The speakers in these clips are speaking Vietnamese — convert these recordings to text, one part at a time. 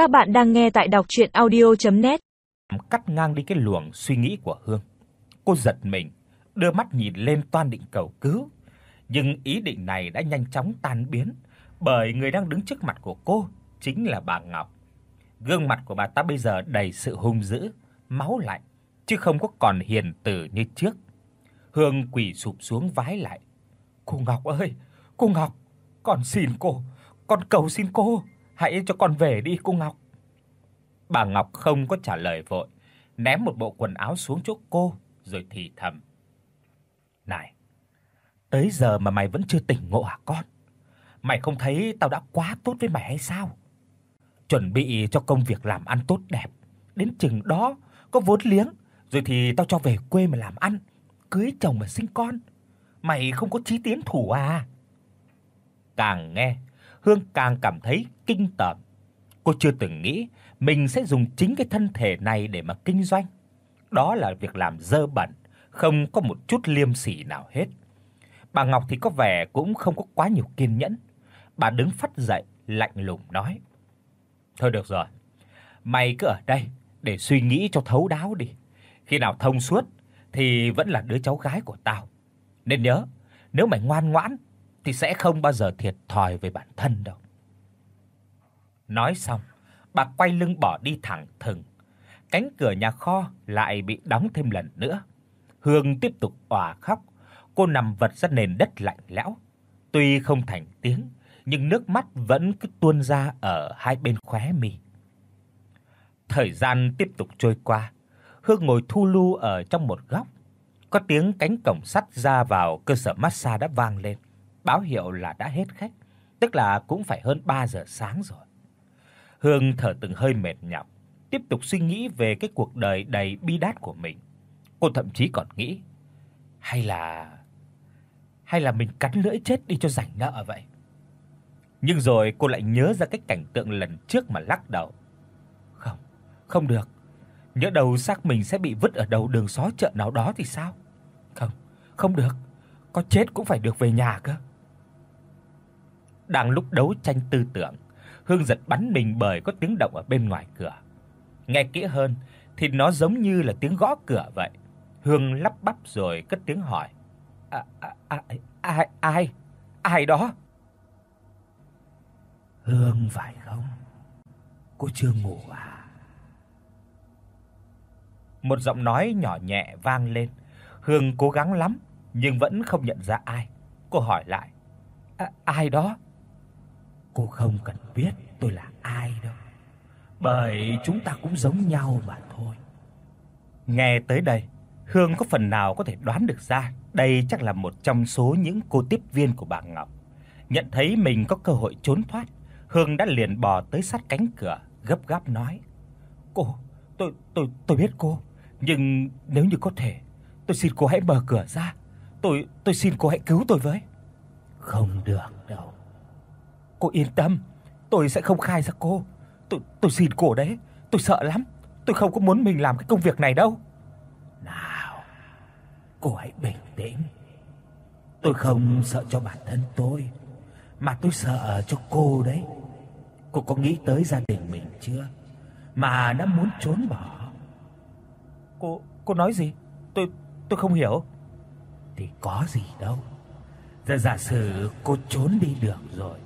Các bạn đang nghe tại đọc audio net Cắt ngang đi cái luồng suy nghĩ của Hương. Cô giật mình, đưa mắt nhìn lên toan định cầu cứu, nhưng ý định này đã nhanh chóng tan biến, bởi người đang đứng trước mặt của cô chính là bà Ngọc. Gương mặt của bà ta bây giờ đầy sự hung dữ, máu lạnh, chứ không có còn hiền từ như trước. Hương quỳ sụp xuống vái lại. "Cô Ngọc ơi, cô Ngọc, con xin cô, con cầu xin cô, hãy cho con về đi cô Ngọc." Bà Ngọc không có trả lời vội, ném một bộ quần áo xuống chỗ cô rồi thì thầm: "Này, tới giờ mà mày vẫn chưa tỉnh ngộ hả con? Mày không thấy tao đã quá tốt với mày hay sao? Chuẩn bị cho công việc làm ăn tốt đẹp, đến chừng đó có vốn liếng rồi thì tao cho về quê mà làm ăn, cưới chồng mà sinh con. Mày không có chí tiến thủ à?" Càng nghe, Hương càng cảm thấy kinh tởm. Cô chưa từng nghĩ mình sẽ dùng chính cái thân thể này để mà kinh doanh. Đó là việc làm dơ bẩn, không có một chút liêm sỉ nào hết. Bà Ngọc thì có vẻ cũng không có quá nhiều kiên nhẫn. Bà đứng phắt dậy, lạnh lùng nói: "Thôi được rồi, mày cứ ở đây để suy nghĩ cho thấu đáo đi. Khi nào thông suốt thì vẫn là đứa cháu gái của tao. Nên nhớ, nếu mày ngoan ngoãn thì sẽ không bao giờ thiệt thòi về bản thân đâu." Nói xong, bà quay lưng bỏ đi thẳng thừng. Cánh cửa nhà kho lại bị đóng thêm lần nữa. Hương tiếp tục òa khóc, cô nằm vật ra nền đất lạnh lẽo. Tuy không thành tiếng, nhưng nước mắt vẫn cứ tuôn ra ở hai bên khóe mi. Thời gian tiếp tục trôi qua, Hương ngồi thu lu ở trong một góc. Có tiếng cánh cổng sắt ra vào cơ sở massage đã vang lên, báo hiệu là đã hết khách, tức là cũng phải hơn 3 giờ sáng rồi. Hương thở từng hơi mệt nhọc, tiếp tục suy nghĩ về cái cuộc đời đầy bi đát của mình. Cô thậm chí còn nghĩ, hay là hay là mình cắn lưỡi chết đi cho rảnh nợ vậy. Nhưng rồi cô lại nhớ ra cái cảnh tượng lần trước mà lắc đầu. Không, không được. Nhớ đầu xác mình sẽ bị vứt ở đầu đường xó chợ nào đó thì sao? Không, không được. Có chết cũng phải được về nhà cơ. Đang lúc đấu tranh tư tưởng, Hương giật bắn mình bởi có tiếng động ở bên ngoài cửa. Nghe kỹ hơn thì nó giống như là tiếng gõ cửa vậy. Hương lắp bắp rồi cất tiếng hỏi: "A à, à, ai ai ai đó?" Hương phải không? Cô chưa ngủ à? Một giọng nói nhỏ nhẹ vang lên. Hương cố gắng lắm nhưng vẫn không nhận ra ai. Cô hỏi lại: à, "Ai đó?" Cô không cần biết tôi là ai đâu. Bởi chúng ta cũng giống nhau mà thôi. Nghe tới đây, Hương có phần nào có thể đoán được ra, đây chắc là một trong số những cô tiếp viên của bà Ngọc. Nhận thấy mình có cơ hội trốn thoát, Hương đã liền bò tới sát cánh cửa, gấp gáp nói: "Cô, tôi tôi tôi biết cô, nhưng nếu như có thể, tôi xin cô hãy mở cửa ra. Tôi tôi xin cô hãy cứu tôi với." "Không được đâu." Cô yên tâm, tôi sẽ không khai ra cô. Tôi tôi xin cô đấy, tôi sợ lắm. Tôi không có muốn mình làm cái công việc này đâu. Nào, cô hãy bình tĩnh. Tôi không sợ cho bản thân tôi, mà tôi sợ cho cô đấy. Cô có nghĩ tới gia đình mình chưa? Mà đã muốn trốn bỏ. Cô cô nói gì? Tôi tôi không hiểu. Thì có gì đâu. Giờ giả sử cô trốn đi được rồi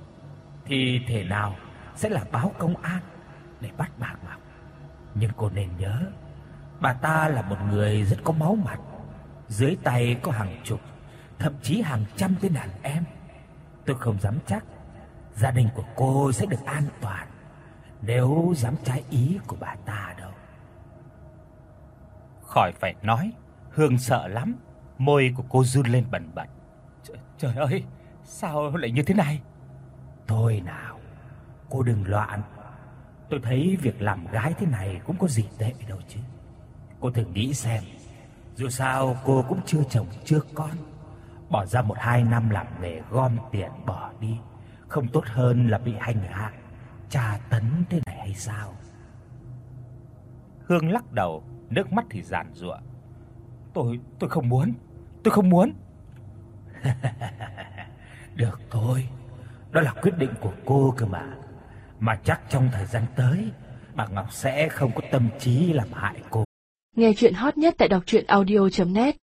thì thể nào sẽ là báo công an để bắt bà Ngọc. Nhưng cô nên nhớ, bà ta là một người rất có máu mặt, dưới tay có hàng chục, thậm chí hàng trăm tên đàn em. Tôi không dám chắc gia đình của cô sẽ được an toàn nếu dám trái ý của bà ta đâu. Khỏi phải nói, Hương sợ lắm, môi của cô run lên bần bật. Trời, trời ơi, sao lại như thế này? Thôi nào, cô đừng loạn. Tôi thấy việc làm gái thế này cũng có gì tệ đâu chứ. Cô thử nghĩ xem, dù sao cô cũng chưa chồng chưa con, bỏ ra một hai năm làm nghề gom tiền bỏ đi, không tốt hơn là bị hành hạ, tra tấn thế này hay sao? Hương lắc đầu, nước mắt thì giàn giụa. Tôi tôi không muốn, tôi không muốn. Được thôi, đó là quyết định của cô cơ mà. mà chắc trong thời gian tới, bà Ngọc sẽ không có tâm trí làm hại cô. Nghe chuyện hot nhất tại đọc audio net